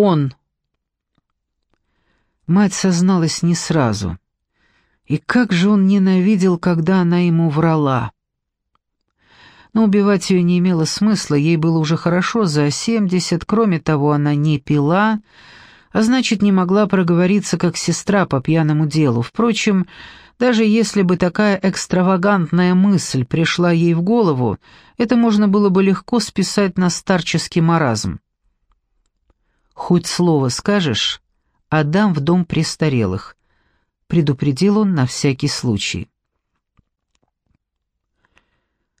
Он. Мать созналась не сразу. И как же он ненавидел, когда она ему врала. Но убивать ее не имело смысла, ей было уже хорошо за семьдесят, кроме того, она не пила, а значит, не могла проговориться как сестра по пьяному делу. Впрочем, даже если бы такая экстравагантная мысль пришла ей в голову, это можно было бы легко списать на старческий маразм. «Хоть слово скажешь, отдам в дом престарелых», — предупредил он на всякий случай.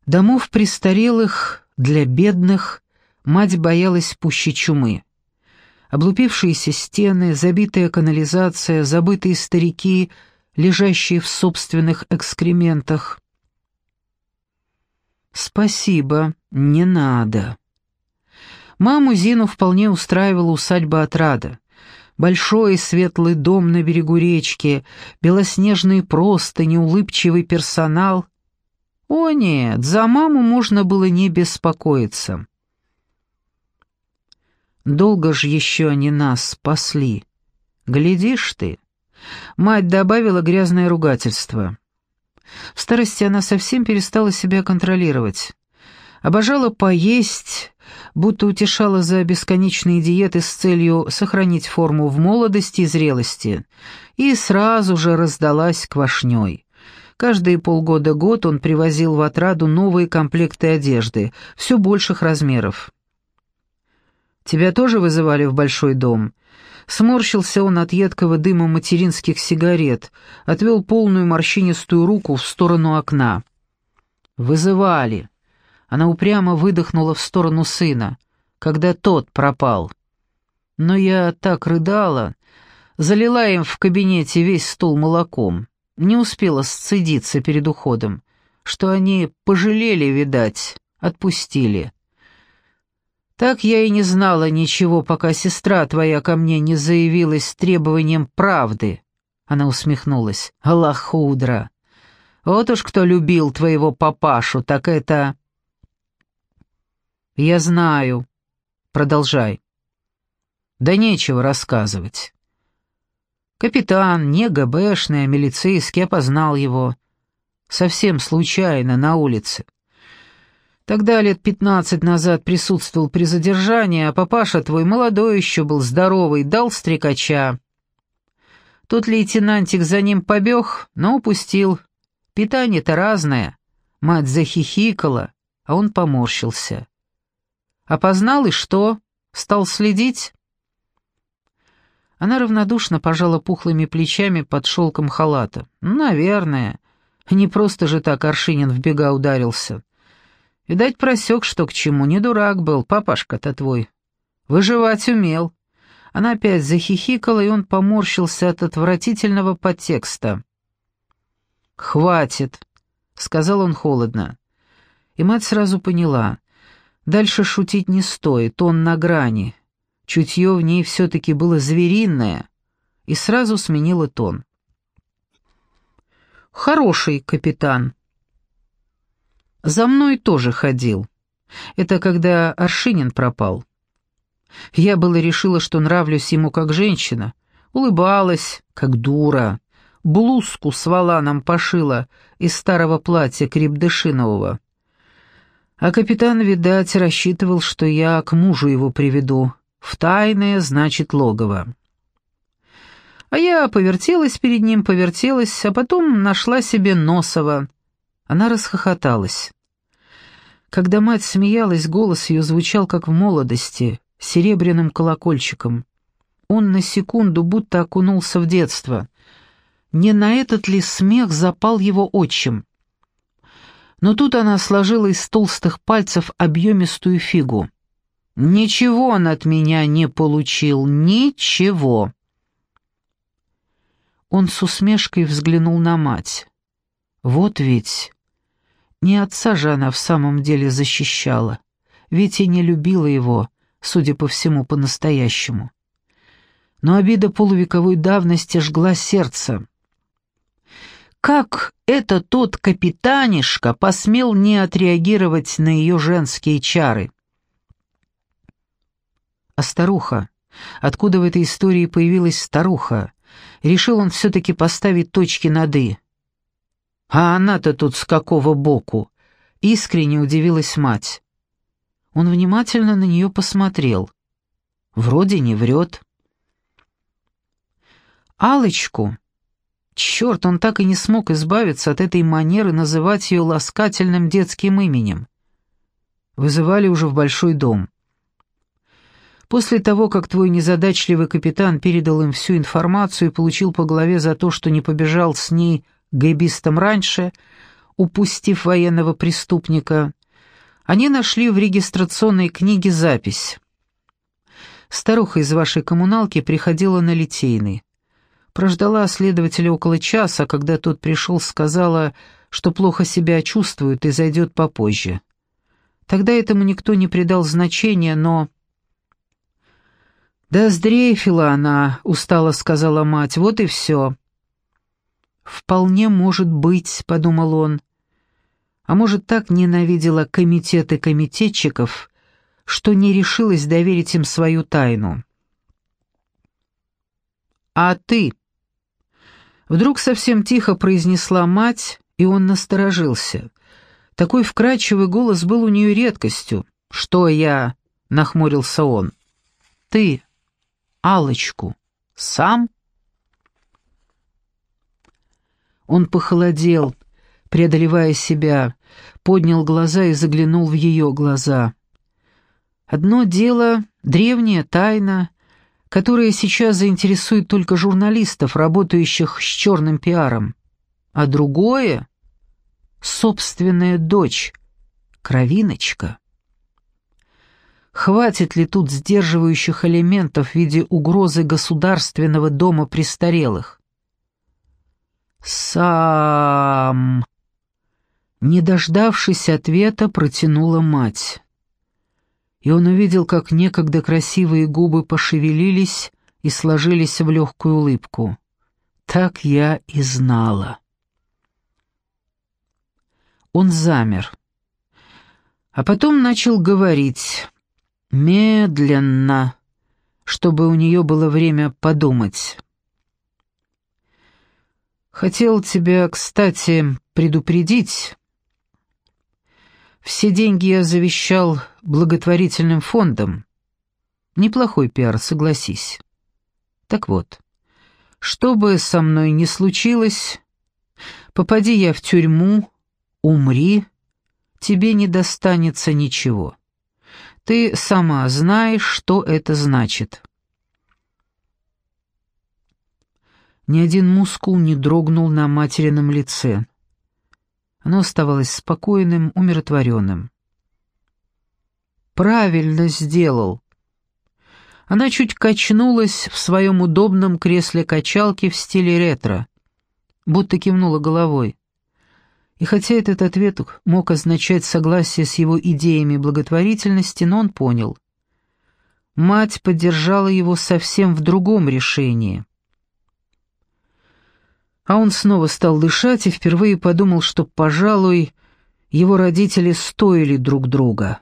Домов престарелых для бедных мать боялась пуще чумы. Облупившиеся стены, забитая канализация, забытые старики, лежащие в собственных экскрементах. «Спасибо, не надо». Маму Зину вполне устраивала усадьба Отрада. Большой светлый дом на берегу речки, белоснежные простыни, улыбчивый персонал — о нет, за маму можно было не беспокоиться. Долго ж еще они нас спасли. Глядишь ты. Мать добавила грязное ругательство. В старости она совсем перестала себя контролировать. Обожала поесть, будто утешала за бесконечные диеты с целью сохранить форму в молодости и зрелости, и сразу же раздалась квашней. Каждые полгода-год он привозил в отраду новые комплекты одежды, все больших размеров. «Тебя тоже вызывали в большой дом?» Сморщился он от едкого дыма материнских сигарет, отвел полную морщинистую руку в сторону окна. «Вызывали». Она упрямо выдохнула в сторону сына, когда тот пропал. Но я так рыдала, залила им в кабинете весь стол молоком не успела сцедиться перед уходом, что они пожалели, видать, отпустили. Так я и не знала ничего, пока сестра твоя ко мне не заявилась с требованием правды. Она усмехнулась. Аллахудра. Вот уж кто любил твоего папашу, так это... Я знаю. Продолжай. Да нечего рассказывать. Капитан, не ГБшный, а милицейский, опознал его. Совсем случайно, на улице. Тогда лет пятнадцать назад присутствовал при задержании, а папаша твой молодой еще был, здоровый, дал стрекача. Тут лейтенантик за ним побег, но упустил. Питание-то разное. Мать захихикала, а он поморщился. Опознал и что? Стал следить? Она равнодушно пожала пухлыми плечами под шелком халата. «Наверное. Не просто же так Аршинин в бега ударился. Видать, просек, что к чему. Не дурак был, папашка-то твой. Выживать умел». Она опять захихикала, и он поморщился от отвратительного подтекста. «Хватит», — сказал он холодно. И мать сразу поняла. Дальше шутить не стоит, он на грани. Чутье в ней все-таки было звериное, и сразу сменило тон. «Хороший капитан. За мной тоже ходил. Это когда Аршинин пропал. Я было решила, что нравлюсь ему как женщина. Улыбалась, как дура. Блузку с валаном пошила из старого платья крепдышинового. А капитан, видать, рассчитывал, что я к мужу его приведу, в тайное, значит, логово. А я повертелась перед ним, повертелась, а потом нашла себе Носова. Она расхохоталась. Когда мать смеялась, голос ее звучал, как в молодости, серебряным колокольчиком. Он на секунду будто окунулся в детство. Не на этот ли смех запал его отчим? Но тут она сложила из толстых пальцев объемистую фигу. Ничего он от меня не получил, ничего. Он с усмешкой взглянул на мать. Вот ведь... Не отца же она в самом деле защищала, ведь и не любила его, судя по всему, по-настоящему. Но обида полувековой давности жгла сердце. Как это тот капитанишка посмел не отреагировать на ее женские чары? А старуха, Откуда в этой истории появилась старуха? Решил он все-таки поставить точки над «и». «А она-то тут с какого боку?» — искренне удивилась мать. Он внимательно на нее посмотрел. Вроде не врет. Алочку. Черт, он так и не смог избавиться от этой манеры называть ее ласкательным детским именем. Вызывали уже в большой дом. После того, как твой незадачливый капитан передал им всю информацию и получил по голове за то, что не побежал с ней гэбистом раньше, упустив военного преступника, они нашли в регистрационной книге запись. Старуха из вашей коммуналки приходила на Литейный. Прождала следователя около часа, когда тот пришел, сказала, что плохо себя чувствует и зайдет попозже. Тогда этому никто не придал значения, но... «Да сдрейфила она», — устало сказала мать, — «вот и все». «Вполне может быть», — подумал он. «А может, так ненавидела комитеты комитетчиков, что не решилась доверить им свою тайну». «А ты?» Вдруг совсем тихо произнесла мать, и он насторожился. Такой вкрадчивый голос был у нее редкостью. «Что я?» — нахмурился он. «Ты, алочку сам?» Он похолодел, преодолевая себя, поднял глаза и заглянул в ее глаза. Одно дело — древняя тайна, которая сейчас заинтересует только журналистов, работающих с черным пиаром, а другое — собственная дочь, кровиночка. Хватит ли тут сдерживающих элементов в виде угрозы государственного дома престарелых? «Сам...» Не дождавшись ответа, протянула мать и он увидел, как некогда красивые губы пошевелились и сложились в легкую улыбку. Так я и знала. Он замер, а потом начал говорить, медленно, чтобы у нее было время подумать. «Хотел тебя, кстати, предупредить, все деньги я завещал благотворительным фондам. Неплохой пиар, согласись. Так вот, что бы со мной ни случилось, попади я в тюрьму, умри, тебе не достанется ничего. Ты сама знаешь, что это значит. Ни один мускул не дрогнул на материном лице. Оно оставалось спокойным, умиротворенным. «Правильно сделал». Она чуть качнулась в своем удобном кресле качалки в стиле ретро, будто кивнула головой. И хотя этот ответ мог означать согласие с его идеями благотворительности, но он понял. Мать поддержала его совсем в другом решении. А он снова стал дышать и впервые подумал, что, пожалуй, его родители стоили друг друга.